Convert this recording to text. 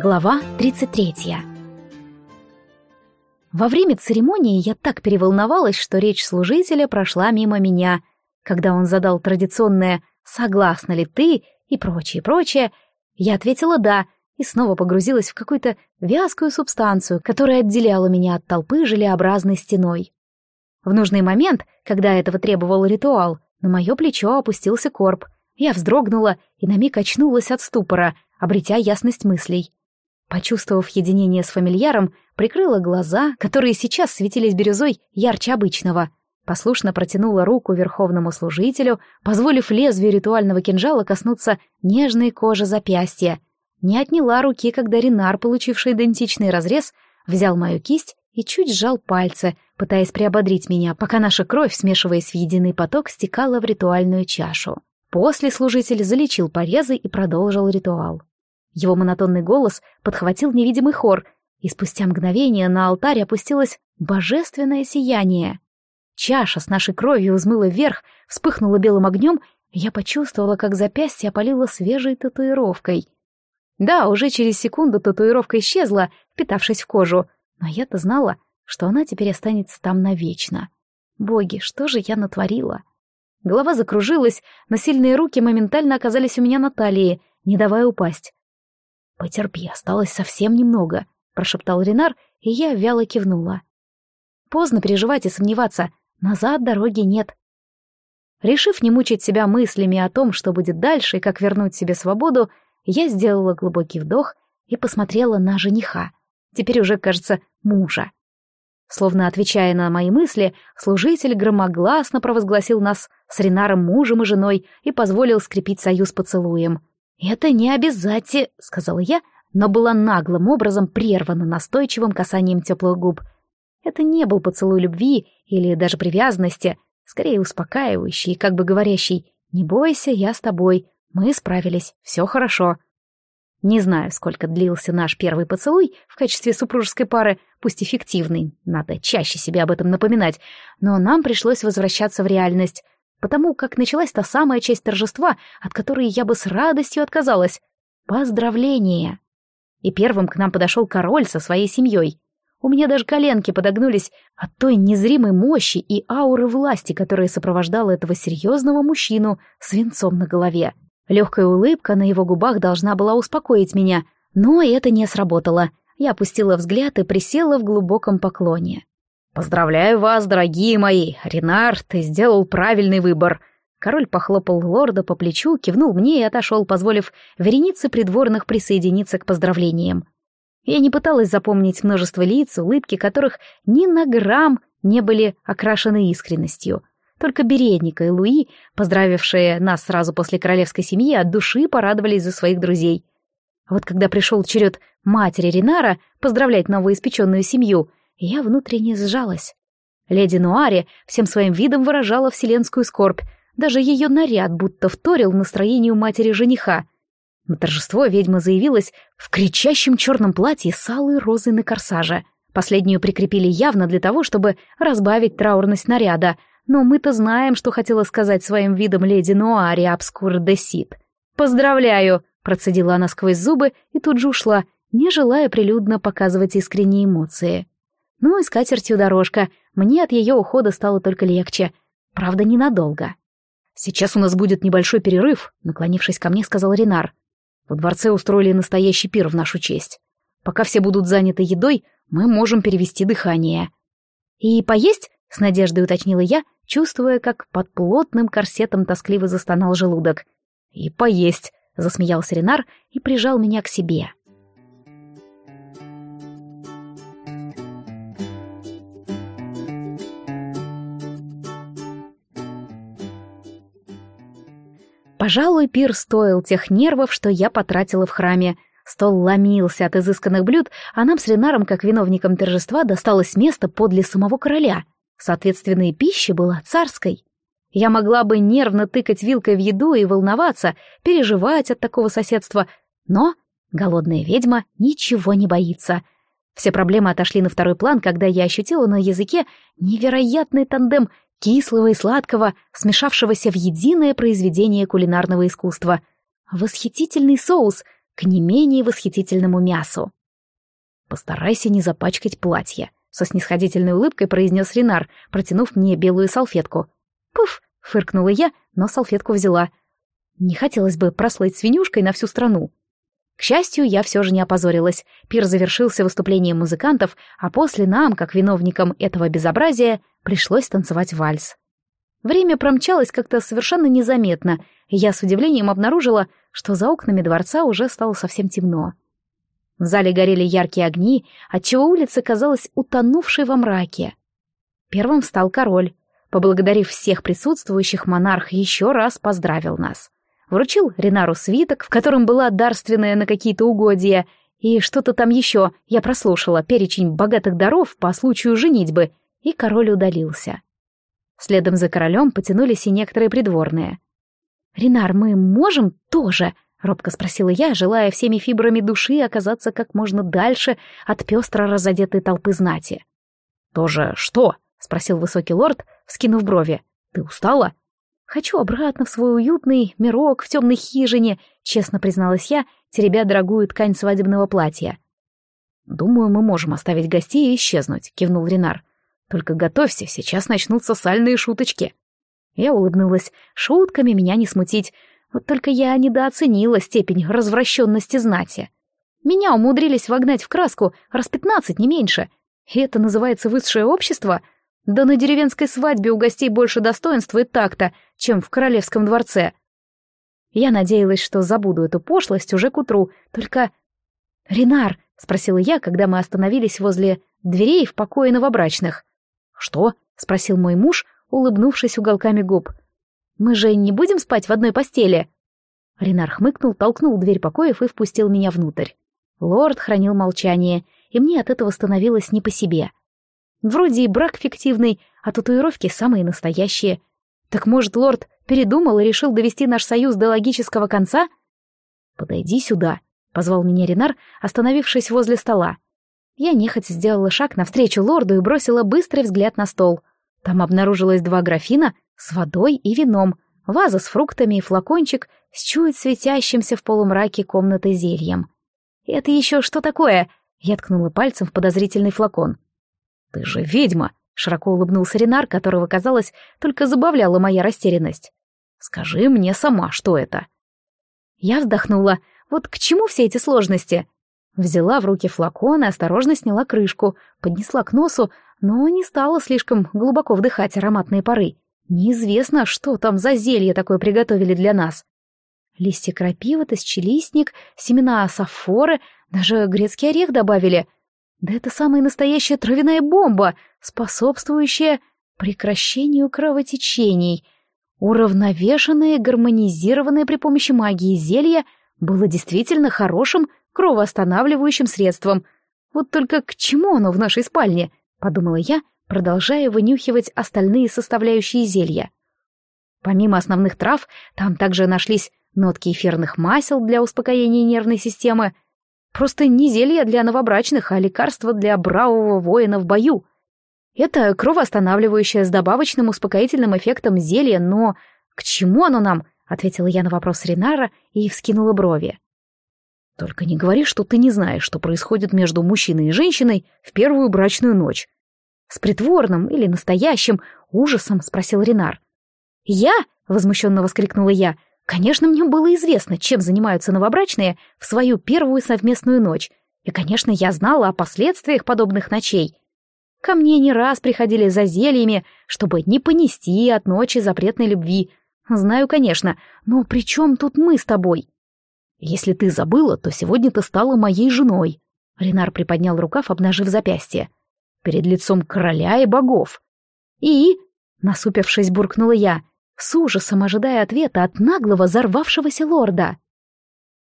Глава 33 Во время церемонии я так переволновалась, что речь служителя прошла мимо меня, когда он задал традиционное «согласна ли ты?» и прочее, прочее. Я ответила «да» и снова погрузилась в какую-то вязкую субстанцию, которая отделяла меня от толпы желеобразной стеной. В нужный момент, когда этого требовал ритуал, на мое плечо опустился корп. Я вздрогнула и на миг очнулась от ступора, обретя ясность мыслей. Почувствовав единение с фамильяром, прикрыла глаза, которые сейчас светились бирюзой ярче обычного. Послушно протянула руку верховному служителю, позволив лезвию ритуального кинжала коснуться нежной кожи запястья. Не отняла руки, когда Ренар, получивший идентичный разрез, взял мою кисть и чуть сжал пальцы, пытаясь приободрить меня, пока наша кровь, смешиваясь в единый поток, стекала в ритуальную чашу. После служитель залечил порезы и продолжил ритуал. Его монотонный голос подхватил невидимый хор, и спустя мгновение на алтарь опустилось божественное сияние. Чаша с нашей кровью взмыла вверх, вспыхнула белым огнем, и я почувствовала, как запястье опалило свежей татуировкой. Да, уже через секунду татуировка исчезла, впитавшись в кожу, но я-то знала, что она теперь останется там навечно. Боги, что же я натворила? Голова закружилась, но сильные руки моментально оказались у меня на талии, не давая упасть. «Потерпи, осталось совсем немного», — прошептал Ренар, и я вяло кивнула. «Поздно переживать и сомневаться. Назад дороги нет». Решив не мучить себя мыслями о том, что будет дальше и как вернуть себе свободу, я сделала глубокий вдох и посмотрела на жениха, теперь уже, кажется, мужа. Словно отвечая на мои мысли, служитель громогласно провозгласил нас с Ренаром мужем и женой и позволил скрепить союз поцелуем. «Это не обязательно», — сказала я, но была наглым образом прервана настойчивым касанием теплых губ. Это не был поцелуй любви или даже привязанности, скорее успокаивающий, как бы говорящий «Не бойся, я с тобой, мы справились, все хорошо». Не знаю, сколько длился наш первый поцелуй в качестве супружеской пары, пусть эффективный, надо чаще себе об этом напоминать, но нам пришлось возвращаться в реальность — потому как началась та самая часть торжества, от которой я бы с радостью отказалась. Поздравление! И первым к нам подошел король со своей семьей. У меня даже коленки подогнулись от той незримой мощи и ауры власти, которая сопровождала этого серьезного мужчину с венцом на голове. Легкая улыбка на его губах должна была успокоить меня, но это не сработало. Я опустила взгляд и присела в глубоком поклоне. «Поздравляю вас, дорогие мои! Ренар, ты сделал правильный выбор!» Король похлопал лорда по плечу, кивнул мне и отошел, позволив веренице придворных присоединиться к поздравлениям. Я не пыталась запомнить множество лиц, улыбки которых ни на грамм не были окрашены искренностью. Только Бередника и Луи, поздравившие нас сразу после королевской семьи, от души порадовались за своих друзей. А вот когда пришел черед матери Ренара поздравлять новоиспеченную семью, я внутренне сжалась. Леди Нуари всем своим видом выражала вселенскую скорбь, даже ее наряд будто вторил настроению матери жениха. На торжество ведьма заявилась в кричащем черном платье с алой розой на корсаже. Последнюю прикрепили явно для того, чтобы разбавить траурность наряда, но мы-то знаем, что хотела сказать своим видом леди Нуари Абскур де Сид. «Поздравляю!» — процедила она сквозь зубы и тут же ушла, не желая прилюдно показывать искренние эмоции. Ну и с катертью дорожка. Мне от ее ухода стало только легче. Правда, ненадолго. «Сейчас у нас будет небольшой перерыв», — наклонившись ко мне, сказал Ренар. «Во дворце устроили настоящий пир в нашу честь. Пока все будут заняты едой, мы можем перевести дыхание». «И поесть?» — с надеждой уточнила я, чувствуя, как под плотным корсетом тоскливо застонал желудок. «И поесть», — засмеялся Ренар и прижал меня к себе. Пожалуй, пир стоил тех нервов, что я потратила в храме. Стол ломился от изысканных блюд, а нам с Ренаром, как виновникам торжества, досталось место подле самого короля. Соответственно, и пища была царской. Я могла бы нервно тыкать вилкой в еду и волноваться, переживать от такого соседства, но голодная ведьма ничего не боится. Все проблемы отошли на второй план, когда я ощутила на языке невероятный тандем кислого и сладкого, смешавшегося в единое произведение кулинарного искусства. Восхитительный соус, к не менее восхитительному мясу. «Постарайся не запачкать платье», — со снисходительной улыбкой произнес Ренар, протянув мне белую салфетку. «Пуф!» — фыркнула я, но салфетку взяла. Не хотелось бы прослыть свинюшкой на всю страну. К счастью, я все же не опозорилась. Пир завершился выступлением музыкантов, а после нам, как виновникам этого безобразия, пришлось танцевать вальс. Время промчалось как-то совершенно незаметно, и я с удивлением обнаружила, что за окнами дворца уже стало совсем темно. В зале горели яркие огни, отчего улица казалась утонувшей во мраке. Первым встал король. Поблагодарив всех присутствующих, монарх еще раз поздравил нас. Вручил Ренару свиток, в котором была дарственная на какие-то угодья, и что-то там еще, я прослушала, перечень богатых даров по случаю женитьбы, и король удалился. Следом за королем потянулись и некоторые придворные. «Ренар, мы можем тоже?» — робко спросила я, желая всеми фибрами души оказаться как можно дальше от пестро разодетой толпы знати. «Тоже что?» — спросил высокий лорд, вскинув брови. «Ты устала?» «Хочу обратно в свой уютный мирок в темной хижине», — честно призналась я, теребя дорогую ткань свадебного платья. «Думаю, мы можем оставить гостей и исчезнуть», — кивнул Ренар. «Только готовься, сейчас начнутся сальные шуточки». Я улыбнулась. Шутками меня не смутить. Вот только я недооценила степень развращенности знати. Меня умудрились вогнать в краску раз пятнадцать, не меньше. И это называется высшее общество? Да на деревенской свадьбе у гостей больше достоинства и такта, чем в королевском дворце. Я надеялась, что забуду эту пошлость уже к утру, только... «Ренар», — спросила я, когда мы остановились возле дверей в покое новобрачных. «Что?» — спросил мой муж, улыбнувшись уголками губ. Мы же не будем спать в одной постели?» Ренар хмыкнул, толкнул дверь покоев и впустил меня внутрь. Лорд хранил молчание, и мне от этого становилось не по себе. Вроде и брак фиктивный, а татуировки самые настоящие. Так может, лорд передумал и решил довести наш союз до логического конца? «Подойди сюда», — позвал меня Ренар, остановившись возле стола. Я нехотя сделала шаг навстречу лорду и бросила быстрый взгляд на стол. Там обнаружилось два графина с водой и вином, ваза с фруктами и флакончик с чуть светящимся в полумраке комнаты зельем. «Это еще что такое?» Я ткнула пальцем в подозрительный флакон. «Ты же ведьма!» — широко улыбнулся Ренар, которого, казалось, только забавляла моя растерянность. «Скажи мне сама, что это?» Я вздохнула. «Вот к чему все эти сложности?» Взяла в руки флакон и осторожно сняла крышку, поднесла к носу, но не стала слишком глубоко вдыхать ароматные пары. Неизвестно, что там за зелье такое приготовили для нас. Листья крапивы, тысячелистник, семена сафоры, даже грецкий орех добавили. Да это самая настоящая травяная бомба, способствующая прекращению кровотечений. Уравновешенное гармонизированное при помощи магии зелье было действительно хорошим кровоостанавливающим средством. Вот только к чему оно в нашей спальне, подумала я, продолжая вынюхивать остальные составляющие зелья. Помимо основных трав, там также нашлись нотки эфирных масел для успокоения нервной системы. Просто не зелья для новобрачных, а лекарства для бравого воина в бою. Это кровоостанавливающее с добавочным успокоительным эффектом зелье, но к чему оно нам? Ответила я на вопрос Ринара и вскинула брови. Только не говори, что ты не знаешь, что происходит между мужчиной и женщиной в первую брачную ночь. С притворным или настоящим ужасом спросил Ренар. «Я?» — возмущенно воскликнула я. «Конечно, мне было известно, чем занимаются новобрачные в свою первую совместную ночь. И, конечно, я знала о последствиях подобных ночей. Ко мне не раз приходили за зельями, чтобы не понести от ночи запретной любви. Знаю, конечно, но при чем тут мы с тобой?» «Если ты забыла, то сегодня ты стала моей женой». Ренар приподнял рукав, обнажив запястье перед лицом короля и богов. «И?» — насупившись, буркнула я, с ужасом ожидая ответа от наглого, взорвавшегося лорда.